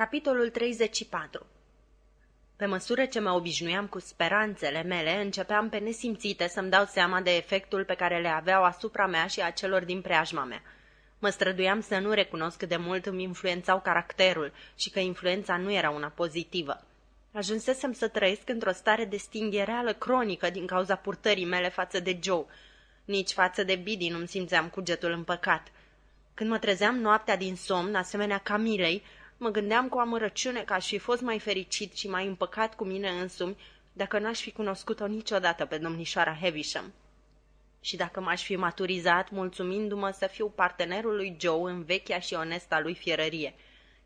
Capitolul 34 Pe măsură ce mă obișnuiam cu speranțele mele, începeam pe nesimțite să-mi dau seama de efectul pe care le aveau asupra mea și a celor din preajma mea. Mă străduiam să nu recunosc cât de mult îmi influențau caracterul și că influența nu era una pozitivă. Ajunsesem să trăiesc într-o stare de stinghereală cronică din cauza purtării mele față de Joe. Nici față de Biddy nu-mi simțeam cugetul împăcat. Când mă trezeam noaptea din somn, asemenea Camilei, Mă gândeam cu amărăciune că aș fi fost mai fericit și mai împăcat cu mine însumi dacă n-aș fi cunoscut-o niciodată pe domnișoara Heavisham. Și dacă m-aș fi maturizat, mulțumindu-mă să fiu partenerul lui Joe în vechea și onesta lui fierărie.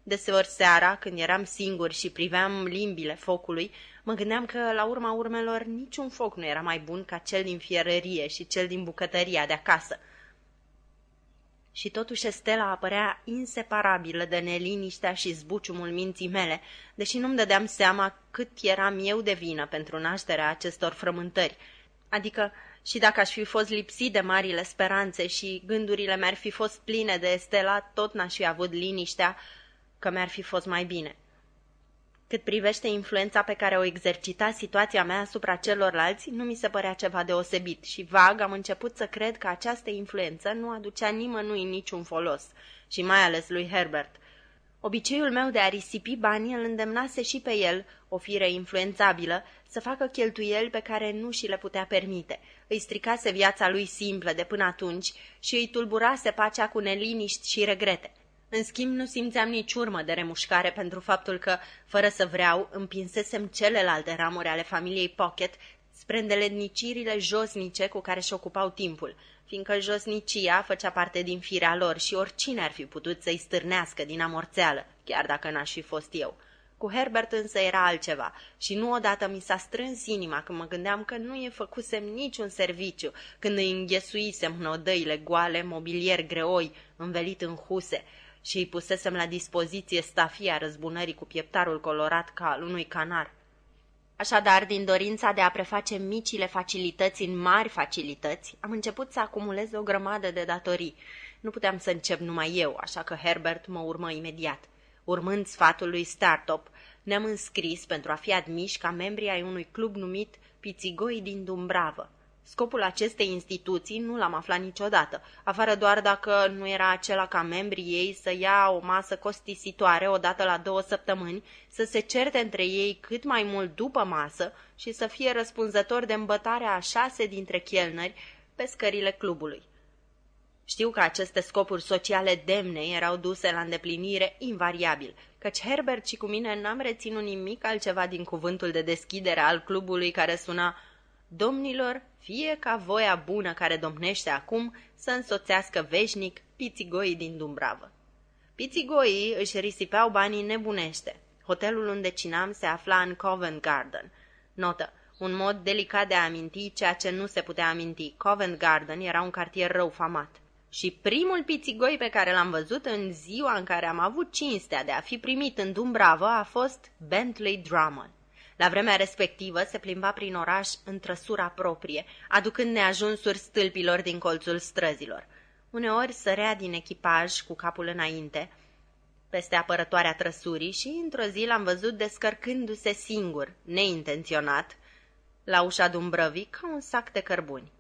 Deseori seara, când eram singur și priveam limbile focului, mă gândeam că, la urma urmelor, niciun foc nu era mai bun ca cel din fierărie și cel din bucătăria de acasă – și totuși Stella apărea inseparabilă de neliniștea și zbuciumul minții mele, deși nu-mi dădeam seama cât eram eu de vină pentru nașterea acestor frământări. Adică, și dacă aș fi fost lipsit de marile speranțe și gândurile mi-ar fi fost pline de Stella, tot n-aș fi avut liniștea că mi-ar fi fost mai bine. Cât privește influența pe care o exercita situația mea asupra celorlalți, nu mi se părea ceva deosebit și vag am început să cred că această influență nu aducea nimănui niciun folos, și mai ales lui Herbert. Obiceiul meu de a risipi banii îl îndemnase și pe el, o fire influențabilă, să facă cheltuieli pe care nu și le putea permite. Îi stricase viața lui simplă de până atunci și îi tulburase pacea cu neliniști și regrete – în schimb, nu simțeam nici urmă de remușcare pentru faptul că, fără să vreau, împinsesem celelalte ramuri ale familiei Pocket spre îndeletnicirile josnice cu care și ocupau timpul, fiindcă josnicia făcea parte din firea lor și oricine ar fi putut să-i stârnească din amorțeală, chiar dacă n-aș fi fost eu. Cu Herbert însă era altceva și nu odată mi s-a strâns inima când mă gândeam că nu e făcusem niciun serviciu, când îi înghesuisem în odăile goale, mobilier greoi, învelit în huse, și îi pusesem la dispoziție stafia răzbunării cu pieptarul colorat ca al unui canar. Așadar, din dorința de a preface micile facilități în mari facilități, am început să acumulez o grămadă de datorii. Nu puteam să încep numai eu, așa că Herbert mă urmă imediat. Urmând sfatul lui Startup, ne-am înscris pentru a fi admiși ca membri ai unui club numit Pițigoi din Dumbravă. Scopul acestei instituții nu l-am aflat niciodată, afară doar dacă nu era acela ca membrii ei să ia o masă costisitoare odată la două săptămâni, să se certe între ei cât mai mult după masă și să fie răspunzător de îmbătarea a șase dintre chelnări pe scările clubului. Știu că aceste scopuri sociale demne erau duse la îndeplinire invariabil, căci Herbert și cu mine n-am reținut nimic altceva din cuvântul de deschidere al clubului care suna Domnilor, fie ca voia bună care domnește acum să însoțească veșnic pițigoii din Dumbravă. Pițigoii își risipeau banii nebunește. Hotelul unde cinam se afla în Covent Garden. Notă. Un mod delicat de a aminti ceea ce nu se putea aminti. Covent Garden era un cartier rău famat. Și primul pițigoi pe care l-am văzut în ziua în care am avut cinstea de a fi primit în Dumbrava a fost Bentley Drummond. La vremea respectivă se plimba prin oraș în trăsura proprie, aducând neajunsuri stâlpilor din colțul străzilor. Uneori sărea din echipaj cu capul înainte, peste apărătoarea trăsurii și într-o zi l-am văzut descărcându-se singur, neintenționat, la ușa Dumbrăvii ca un sac de cărbuni.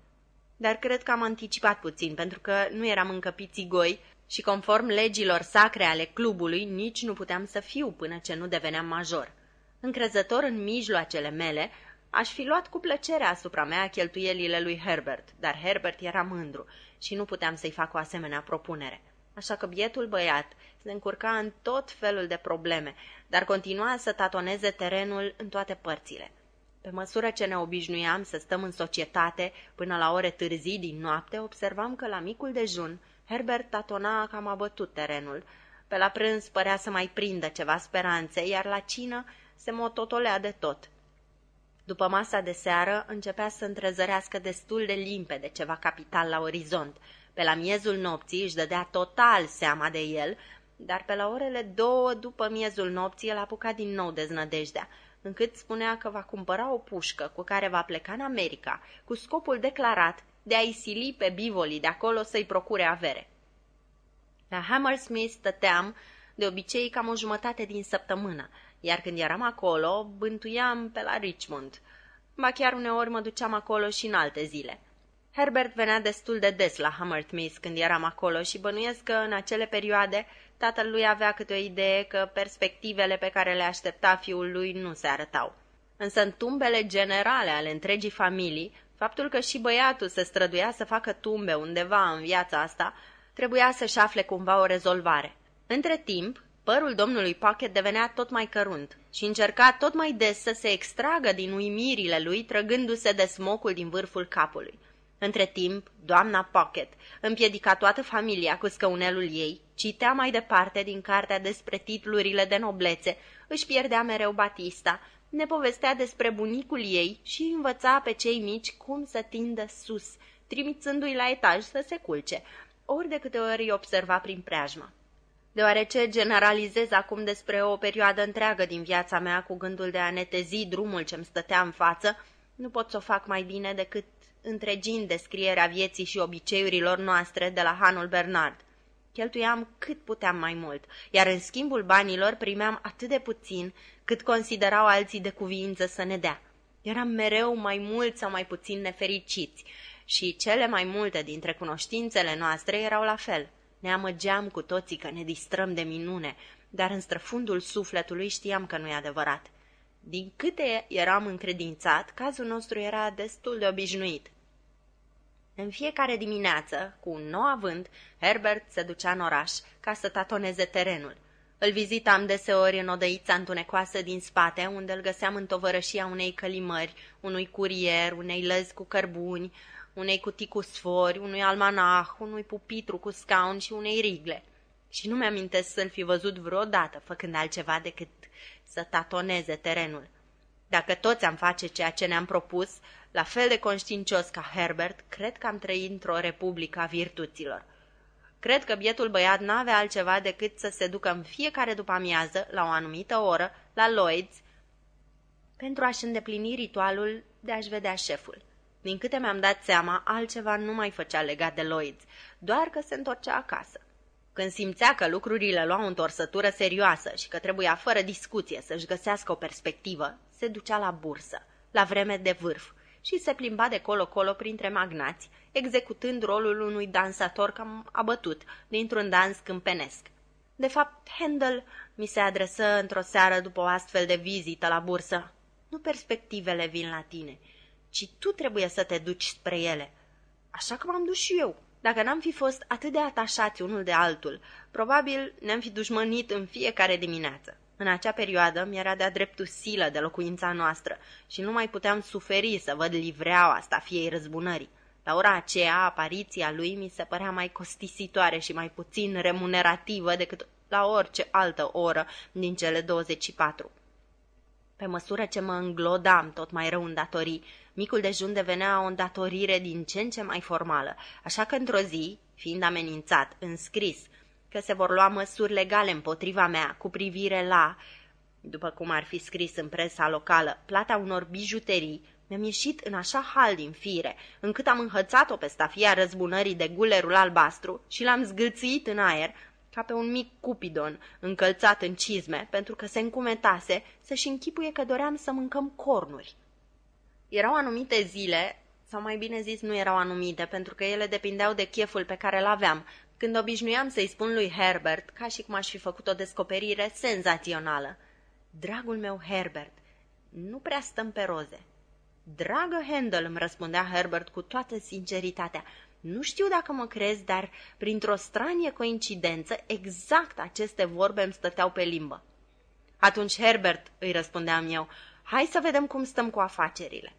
Dar cred că am anticipat puțin, pentru că nu eram încă pițigoi și conform legilor sacre ale clubului, nici nu puteam să fiu până ce nu deveneam major. Încrezător în mijloacele mele, aș fi luat cu plăcere asupra mea cheltuielile lui Herbert, dar Herbert era mândru și nu puteam să-i fac o asemenea propunere. Așa că bietul băiat se încurca în tot felul de probleme, dar continua să tatoneze terenul în toate părțile. Pe măsură ce ne obișnuiam să stăm în societate până la ore târzii din noapte, observam că la micul dejun Herbert tatona cam abătut terenul. Pe la prânz părea să mai prindă ceva speranțe, iar la cină se mototolea de tot. După masa de seară, începea să întrezărească destul de limpede ceva capital la orizont. Pe la miezul nopții își dădea total seama de el, dar pe la orele două după miezul nopții el apuca din nou deznădejdea, încât spunea că va cumpăra o pușcă cu care va pleca în America, cu scopul declarat de a-i sili pe bivolii de acolo să-i procure avere. La Hammersmith stăteam de obicei cam o jumătate din săptămână, iar când eram acolo, bântuiam pe la Richmond. Ba chiar uneori mă duceam acolo și în alte zile. Herbert venea destul de des la Hammersmith când eram acolo și bănuiesc că în acele perioade tatăl lui avea câte o idee că perspectivele pe care le aștepta fiul lui nu se arătau. Însă în tumbele generale ale întregii familii, faptul că și băiatul se străduia să facă tumbe undeva în viața asta, trebuia să-și afle cumva o rezolvare. Între timp, părul domnului Pocket devenea tot mai cărunt și încerca tot mai des să se extragă din uimirile lui, trăgându-se de smocul din vârful capului. Între timp, doamna Pocket împiedica toată familia cu scăunelul ei, citea mai departe din cartea despre titlurile de noblețe, își pierdea mereu Batista, ne povestea despre bunicul ei și învăța pe cei mici cum să tindă sus, trimițându-i la etaj să se culce, ori de câte ori îi observa prin preajmă. Deoarece generalizez acum despre o perioadă întreagă din viața mea cu gândul de a netezi drumul ce-mi stătea în față, nu pot să o fac mai bine decât întregind descrierea vieții și obiceiurilor noastre de la Hanul Bernard. Cheltuiam cât puteam mai mult, iar în schimbul banilor primeam atât de puțin cât considerau alții de cuviință să ne dea. Eram mereu mai mult sau mai puțin nefericiți și cele mai multe dintre cunoștințele noastre erau la fel. Ne amăgeam cu toții că ne distrăm de minune, dar în străfundul sufletului știam că nu e adevărat. Din câte eram încredințat, cazul nostru era destul de obișnuit. În fiecare dimineață, cu un nou avânt, Herbert se ducea în oraș ca să tatoneze terenul. Îl vizitam deseori în odăița întunecoasă din spate, unde îl găseam în tovărășia unei călimări, unui curier, unei lăzi cu cărbuni, unei cutii cu sfori, unui almanah, unui pupitru cu scaun și unei rigle. Și nu mi-amintesc să-l fi văzut vreodată făcând altceva decât să tatoneze terenul. Dacă toți am face ceea ce ne-am propus, la fel de conștiincios ca Herbert, cred că am trăit într-o republică a virtuților. Cred că bietul băiat n-avea altceva decât să se ducă în fiecare după amiază, la o anumită oră, la Lloyd's, pentru a-și îndeplini ritualul de a-și vedea șeful. Din câte mi-am dat seama, altceva nu mai făcea legat de Lloyd's, doar că se întorcea acasă. Când simțea că lucrurile luau o întorsătură serioasă și că trebuia fără discuție să-și găsească o perspectivă, se ducea la bursă, la vreme de vârf, și se plimba de colo-colo printre magnați, executând rolul unui dansator cam abătut dintr-un dans câmpenesc. De fapt, Handel mi se adresă într-o seară după o astfel de vizită la bursă. Nu perspectivele vin la tine, ci tu trebuie să te duci spre ele. Așa că m-am dus și eu. Dacă n-am fi fost atât de atașați unul de altul, probabil ne-am fi dușmănit în fiecare dimineață. În acea perioadă mi-era de-a dreptul silă de locuința noastră și nu mai puteam suferi să văd livreaua asta fiei răzbunării. La ora aceea, apariția lui mi se părea mai costisitoare și mai puțin remunerativă decât la orice altă oră din cele 24. Pe măsură ce mă înglodam tot mai rău în datorii, micul dejun devenea o îndatorire din ce în ce mai formală, așa că într-o zi, fiind amenințat, înscris, că se vor lua măsuri legale împotriva mea cu privire la, după cum ar fi scris în presa locală, plata unor bijuterii, mi-am ieșit în așa hal din fire, încât am înhățat-o pe stafia răzbunării de gulerul albastru și l-am zgâlțit în aer, ca pe un mic cupidon, încălțat în cizme, pentru că se încumetase să-și închipuie că doream să mâncăm cornuri. Erau anumite zile, sau mai bine zis nu erau anumite, pentru că ele depindeau de cheful pe care îl aveam, când obișnuiam să-i spun lui Herbert, ca și cum aș fi făcut o descoperire senzațională. Dragul meu Herbert, nu prea stăm pe roze. Dragă Handel, îmi răspundea Herbert cu toată sinceritatea, nu știu dacă mă crezi, dar printr-o stranie coincidență, exact aceste vorbe îmi stăteau pe limbă. Atunci, Herbert, îi răspundeam eu, hai să vedem cum stăm cu afacerile.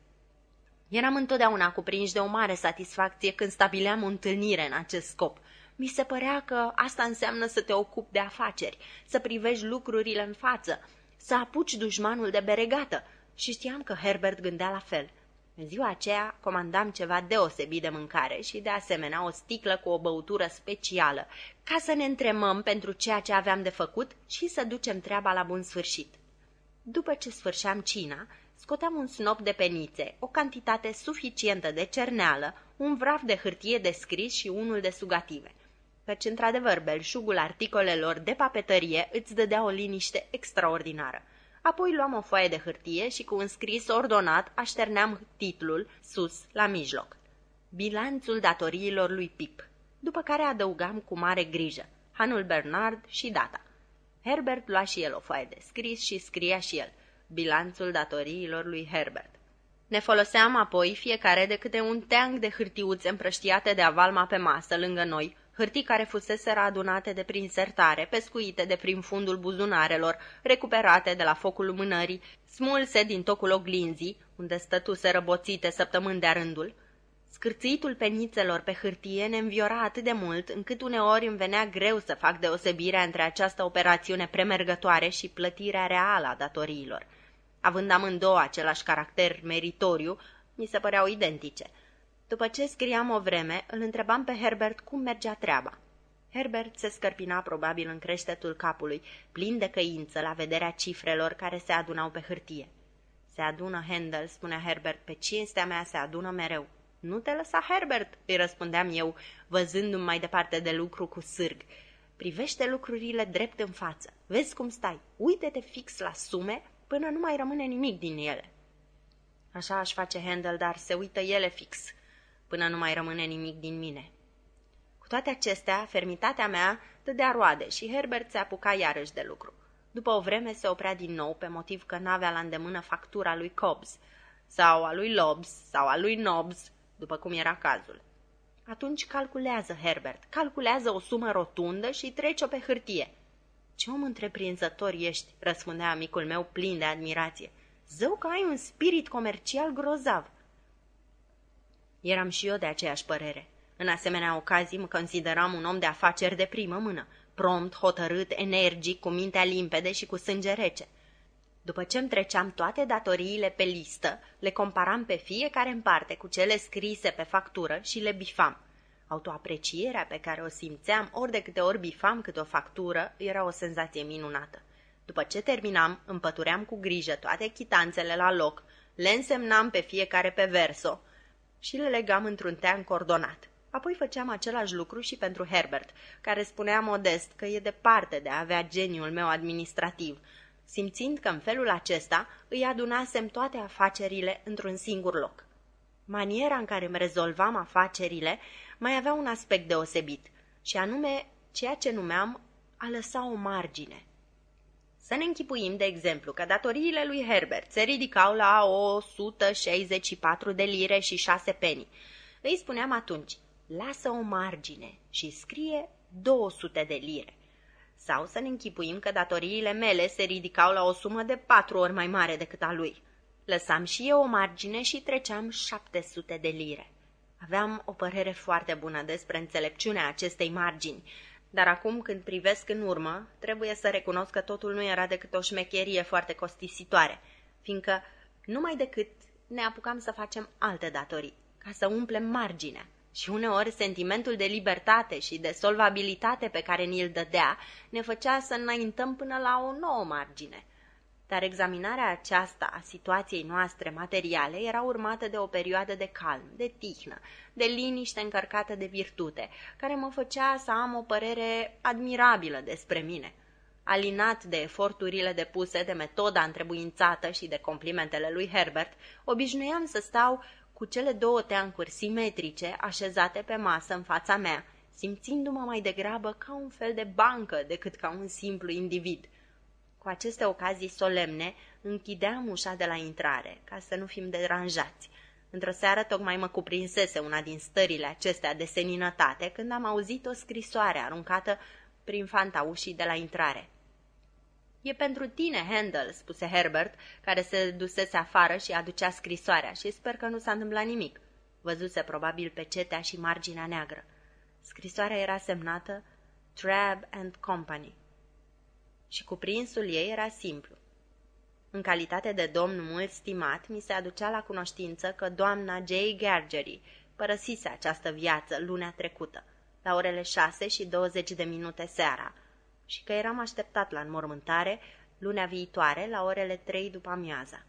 Eram întotdeauna cuprinși de o mare satisfacție când stabileam o întâlnire în acest scop. Mi se părea că asta înseamnă să te ocupi de afaceri, să privești lucrurile în față, să apuci dușmanul de beregată. Și știam că Herbert gândea la fel. În ziua aceea comandam ceva deosebit de mâncare și, de asemenea, o sticlă cu o băutură specială, ca să ne întremăm pentru ceea ce aveam de făcut și să ducem treaba la bun sfârșit. După ce sfârșeam cina, scoteam un snop de penițe, o cantitate suficientă de cerneală, un vraf de hârtie de scris și unul de sugative – căci, într-adevăr, belșugul articolelor de papetărie îți dădea o liniște extraordinară. Apoi luam o foaie de hârtie și cu un scris ordonat așterneam titlul sus, la mijloc. Bilanțul datoriilor lui Pip, după care adăugam cu mare grijă Hanul Bernard și data. Herbert lua și el o foaie de scris și scria și el bilanțul datoriilor lui Herbert. Ne foloseam apoi fiecare de câte un teanc de hârtiuțe împrăștiate de avalma pe masă lângă noi, hârtii care fusese adunate de prin sertare, pescuite de prin fundul buzunarelor, recuperate de la focul lumânării, smulse din tocul oglinzii, unde stătuse răboțite săptămâni de rândul. Scârțitul penițelor pe hârtie ne înviora atât de mult, încât uneori îmi venea greu să fac deosebirea între această operațiune premergătoare și plătirea reală a datoriilor. Având amândouă același caracter meritoriu, mi se păreau identice – după ce scriam o vreme, îl întrebam pe Herbert cum mergea treaba. Herbert se scărpina probabil în creștetul capului, plin de căință la vederea cifrelor care se adunau pe hârtie. Se adună Handel, spunea Herbert, pe cinstea mea se adună mereu. Nu te lăsa, Herbert, îi răspundeam eu, văzându-mi mai departe de lucru cu sârg. Privește lucrurile drept în față. Vezi cum stai. Uite-te fix la sume până nu mai rămâne nimic din ele. Așa aș face Handel, dar se uită ele fix până nu mai rămâne nimic din mine. Cu toate acestea, fermitatea mea dădea roade și Herbert se apuca iarăși de lucru. După o vreme se oprea din nou pe motiv că n-avea la îndemână factura lui Cobbs, sau a lui Lobs, sau a lui Nobs, după cum era cazul. Atunci calculează, Herbert, calculează o sumă rotundă și trece-o pe hârtie. Ce om întreprinzător ești, răspundea amicul meu plin de admirație. Zău că ai un spirit comercial grozav. Eram și eu de aceeași părere. În asemenea ocazii mă consideram un om de afaceri de primă mână, prompt, hotărât, energic, cu mintea limpede și cu sânge rece. După ce îmi treceam toate datoriile pe listă, le comparam pe fiecare în parte cu cele scrise pe factură și le bifam. Autoaprecierea pe care o simțeam ori de câte ori bifam câte o factură era o senzație minunată. După ce terminam, împătuream cu grijă toate chitanțele la loc, le însemnam pe fiecare pe verso, și le legam într-un tean coordonat. Apoi făceam același lucru și pentru Herbert, care spunea modest că e departe de a avea geniul meu administrativ, simțind că în felul acesta îi adunasem toate afacerile într-un singur loc. Maniera în care îmi rezolvam afacerile mai avea un aspect deosebit, și anume ceea ce numeam a lăsa o margine. Să ne închipuim, de exemplu, că datoriile lui Herbert se ridicau la 164 de lire și 6 penny. Îi spuneam atunci, lasă o margine și scrie 200 de lire. Sau să ne închipuim că datoriile mele se ridicau la o sumă de patru ori mai mare decât a lui. Lăsam și eu o margine și treceam 700 de lire. Aveam o părere foarte bună despre înțelepciunea acestei margini, dar acum, când privesc în urmă, trebuie să recunosc că totul nu era decât o șmecherie foarte costisitoare, fiindcă numai decât ne apucam să facem alte datorii, ca să umplem marginea. Și uneori sentimentul de libertate și de solvabilitate pe care ni-l dădea ne făcea să înaintăm până la o nouă margine – dar examinarea aceasta a situației noastre materiale era urmată de o perioadă de calm, de tihnă, de liniște încărcată de virtute, care mă făcea să am o părere admirabilă despre mine. Alinat de eforturile depuse, de metoda întrebuințată și de complimentele lui Herbert, obișnuiam să stau cu cele două teancuri simetrice așezate pe masă în fața mea, simțindu-mă mai degrabă ca un fel de bancă decât ca un simplu individ – cu aceste ocazii solemne, închideam ușa de la intrare, ca să nu fim deranjați. Într-o seară tocmai mă cuprinsese una din stările acestea de seninătate când am auzit o scrisoare aruncată prin fanta ușii de la intrare. E pentru tine, Handel," spuse Herbert, care se dusese afară și aducea scrisoarea și sper că nu s-a întâmplat nimic. Văzuse probabil pe cetea și marginea neagră. Scrisoarea era semnată Trab and Company și cuprinsul ei era simplu. În calitate de domn mult stimat, mi se aducea la cunoștință că doamna J. Gergery părăsise această viață lunea trecută, la orele șase și douăzeci de minute seara, și că eram așteptat la înmormântare lunea viitoare la orele trei după amiaza.